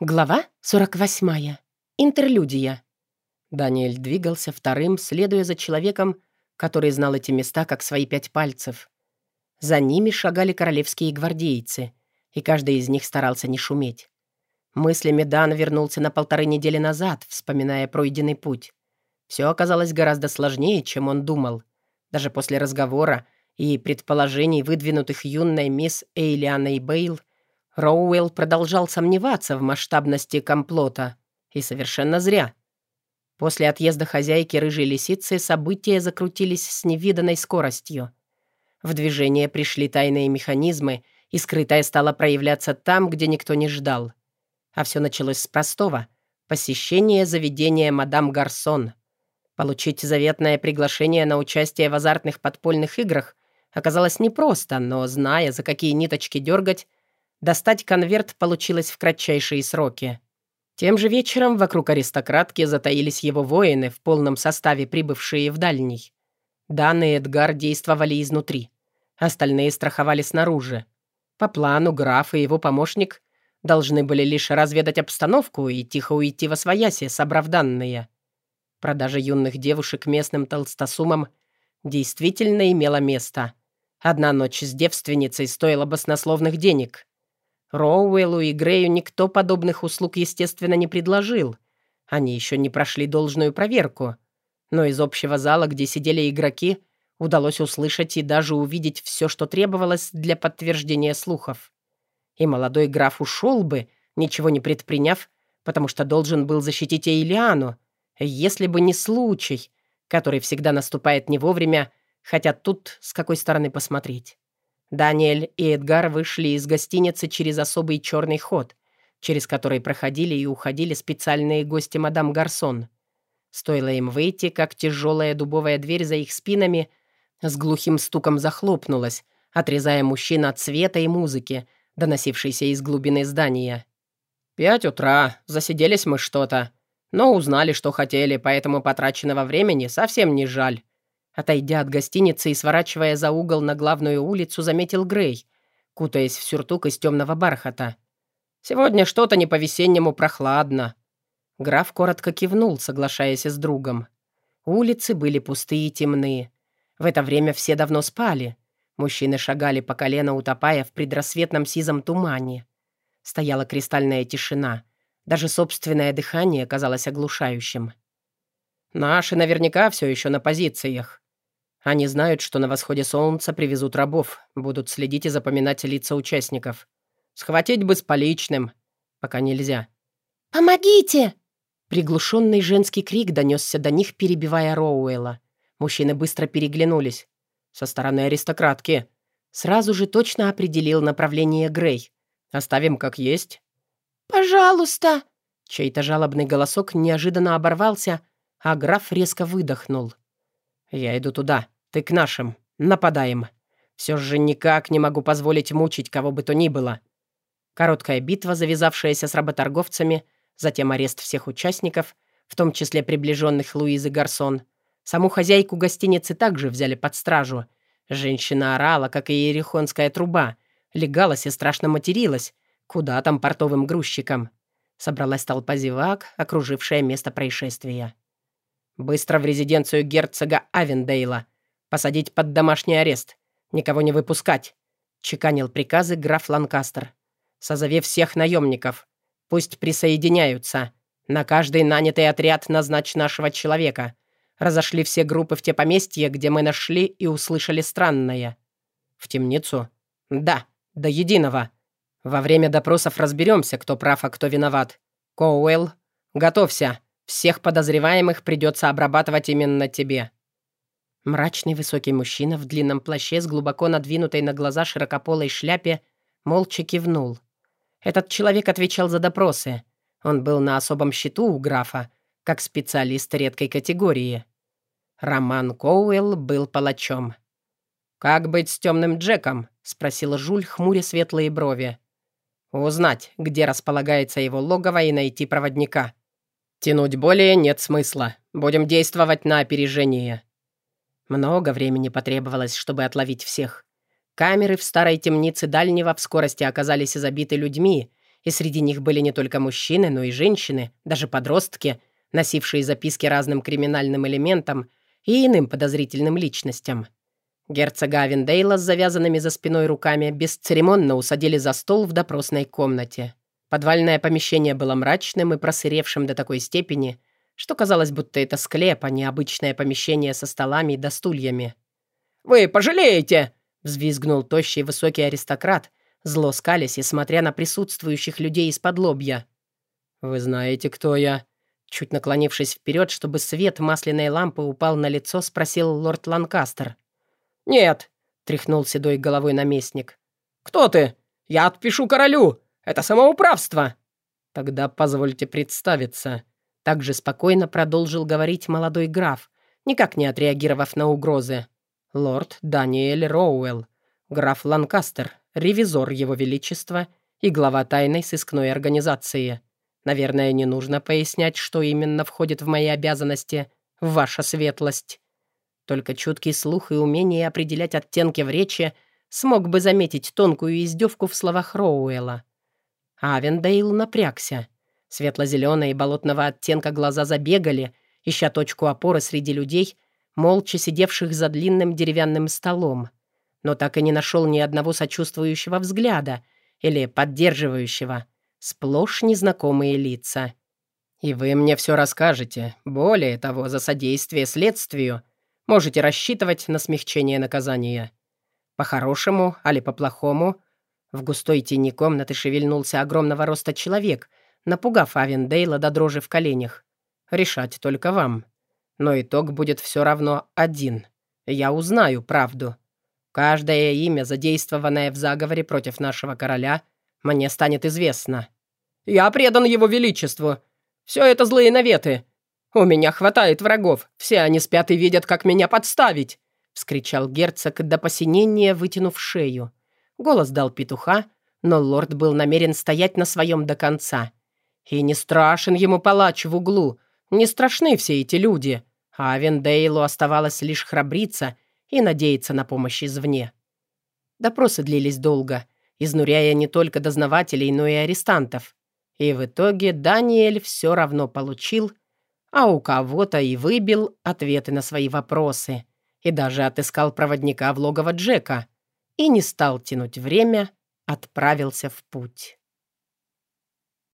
Глава 48. Интерлюдия. Даниэль двигался вторым, следуя за человеком, который знал эти места как свои пять пальцев. За ними шагали королевские гвардейцы, и каждый из них старался не шуметь. Мыслями Дан вернулся на полторы недели назад, вспоминая пройденный путь. Все оказалось гораздо сложнее, чем он думал. Даже после разговора и предположений, выдвинутых юной мисс Эйлианой Бейл, Роуэлл продолжал сомневаться в масштабности комплота. И совершенно зря. После отъезда хозяйки рыжей лисицы события закрутились с невиданной скоростью. В движение пришли тайные механизмы, и скрытое стало проявляться там, где никто не ждал. А все началось с простого — посещения заведения мадам Гарсон. Получить заветное приглашение на участие в азартных подпольных играх оказалось непросто, но, зная, за какие ниточки дергать, Достать конверт получилось в кратчайшие сроки. Тем же вечером вокруг аристократки затаились его воины в полном составе, прибывшие в дальний. Дан и Эдгар действовали изнутри. Остальные страховали снаружи. По плану граф и его помощник должны были лишь разведать обстановку и тихо уйти во свояси, собрав данные. Продажа юных девушек местным толстосумам действительно имела место. Одна ночь с девственницей стоила баснословных денег. Роуэллу и Грею никто подобных услуг, естественно, не предложил. Они еще не прошли должную проверку. Но из общего зала, где сидели игроки, удалось услышать и даже увидеть все, что требовалось для подтверждения слухов. И молодой граф ушел бы, ничего не предприняв, потому что должен был защитить Эйлиану, если бы не случай, который всегда наступает не вовремя, хотя тут с какой стороны посмотреть. Даниэль и Эдгар вышли из гостиницы через особый черный ход, через который проходили и уходили специальные гости мадам Гарсон. Стоило им выйти, как тяжелая дубовая дверь за их спинами с глухим стуком захлопнулась, отрезая мужчин от света и музыки, доносившейся из глубины здания. «Пять утра. Засиделись мы что-то. Но узнали, что хотели, поэтому потраченного времени совсем не жаль», Отойдя от гостиницы и сворачивая за угол на главную улицу, заметил Грей, кутаясь в сюртук из темного бархата. «Сегодня что-то не по-весеннему прохладно». Граф коротко кивнул, соглашаясь с другом. Улицы были пустые и темные. В это время все давно спали. Мужчины шагали по колено, утопая в предрассветном сизом тумане. Стояла кристальная тишина. Даже собственное дыхание казалось оглушающим. «Наши наверняка все еще на позициях», они знают, что на восходе солнца привезут рабов, будут следить и запоминать лица участников. Схватить бы с поличным. Пока нельзя. «Помогите!» Приглушенный женский крик донесся до них, перебивая Роуэлла. Мужчины быстро переглянулись. Со стороны аристократки. Сразу же точно определил направление Грей. Оставим как есть. «Пожалуйста!» Чей-то жалобный голосок неожиданно оборвался, а граф резко выдохнул. «Я иду туда», ты к нашим. Нападаем. Все же никак не могу позволить мучить кого бы то ни было. Короткая битва, завязавшаяся с работорговцами, затем арест всех участников, в том числе приближенных Луизы Гарсон. Саму хозяйку гостиницы также взяли под стражу. Женщина орала, как и ерехонская труба, легалась и страшно материлась. Куда там портовым грузчикам? Собралась толпа зевак, окружившая место происшествия. «Быстро в резиденцию герцога Авендейла», Посадить под домашний арест. Никого не выпускать», — чеканил приказы граф Ланкастер. «Созови всех наемников. Пусть присоединяются. На каждый нанятый отряд назначь нашего человека. Разошли все группы в те поместья, где мы нашли и услышали странное». «В темницу?» «Да, до единого. Во время допросов разберемся, кто прав, а кто виноват. Коуэлл, готовься. Всех подозреваемых придется обрабатывать именно тебе». Мрачный высокий мужчина в длинном плаще с глубоко надвинутой на глаза широкополой шляпе молча кивнул. Этот человек отвечал за допросы. Он был на особом счету у графа, как специалист редкой категории. Роман Коуэлл был палачом. «Как быть с темным Джеком?» — спросил Жуль, хмуря светлые брови. «Узнать, где располагается его логово и найти проводника. Тянуть более нет смысла. Будем действовать на опережение». Много времени потребовалось, чтобы отловить всех. Камеры в старой темнице дальнего в скорости оказались забиты людьми, И среди них были не только мужчины, но и женщины, даже подростки, носившие записки разным криминальным элементам и иным подозрительным личностям. Герцога Авендейла с завязанными за спиной руками бесцеремонно усадили за стол в допросной комнате. Подвальное помещение было мрачным и просыревшим до такой степени, что казалось, будто это склеп, а не обычное помещение со столами да стульями. «Вы пожалеете!» — взвизгнул тощий высокий аристократ, зло скалясь и смотря на присутствующих людей из-под лобья. «Вы знаете, кто я?» Чуть наклонившись вперед, чтобы свет масляной лампы упал на лицо, спросил лорд Ланкастер. «Нет», — тряхнул седой головой наместник. «Кто ты? Я отпишу королю! Это самоуправство!» «Тогда позвольте представиться», — также спокойно продолжил говорить молодой граф, никак не отреагировав на угрозы. «Лорд Даниэль Роуэлл, граф Ланкастер, ревизор его величества и глава тайной сыскной организации. Наверное, не нужно пояснять, что именно входит в мои обязанности, ваша светлость». Только чуткий слух и умение определять оттенки в речи смог бы заметить тонкую издевку в словах Роуэлла. Авендейл напрягся. Светло-зеленые болотного оттенка глаза забегали, ища точку опоры среди людей, молча сидевших за длинным деревянным столом. Но так и не нашел ни одного сочувствующего взгляда или поддерживающего. Сплошь незнакомые лица. «И вы мне все расскажете. Более того, за содействие следствию», можете рассчитывать на смягчение наказания. По-хорошему, али по-плохому, в густой тени комнаты шевельнулся огромного роста человек, напугав Авендейла до дрожи в коленях. Решать только вам. Но итог будет все равно один. Я узнаю правду. Каждое имя, задействованное в заговоре против нашего короля, мне станет известно. Я предан его величеству. Все это злые наветы. «У меня хватает врагов. Все они спят и видят, как меня подставить!» — вскричал герцог до посинения, вытянув шею. Голос дал петуха, но лорд был намерен стоять на своем до конца. И не страшен ему палач в углу, не страшны все эти люди, а Вендейлу оставалось лишь храбриться и надеяться на помощь извне. Допросы длились долго, изнуряя не только дознавателей, но и арестантов. И в итоге Даниэль все равно получил — а у кого-то и выбил ответы на свои вопросы, и даже отыскал проводника в логово Джека, и не стал тянуть время, отправился в путь.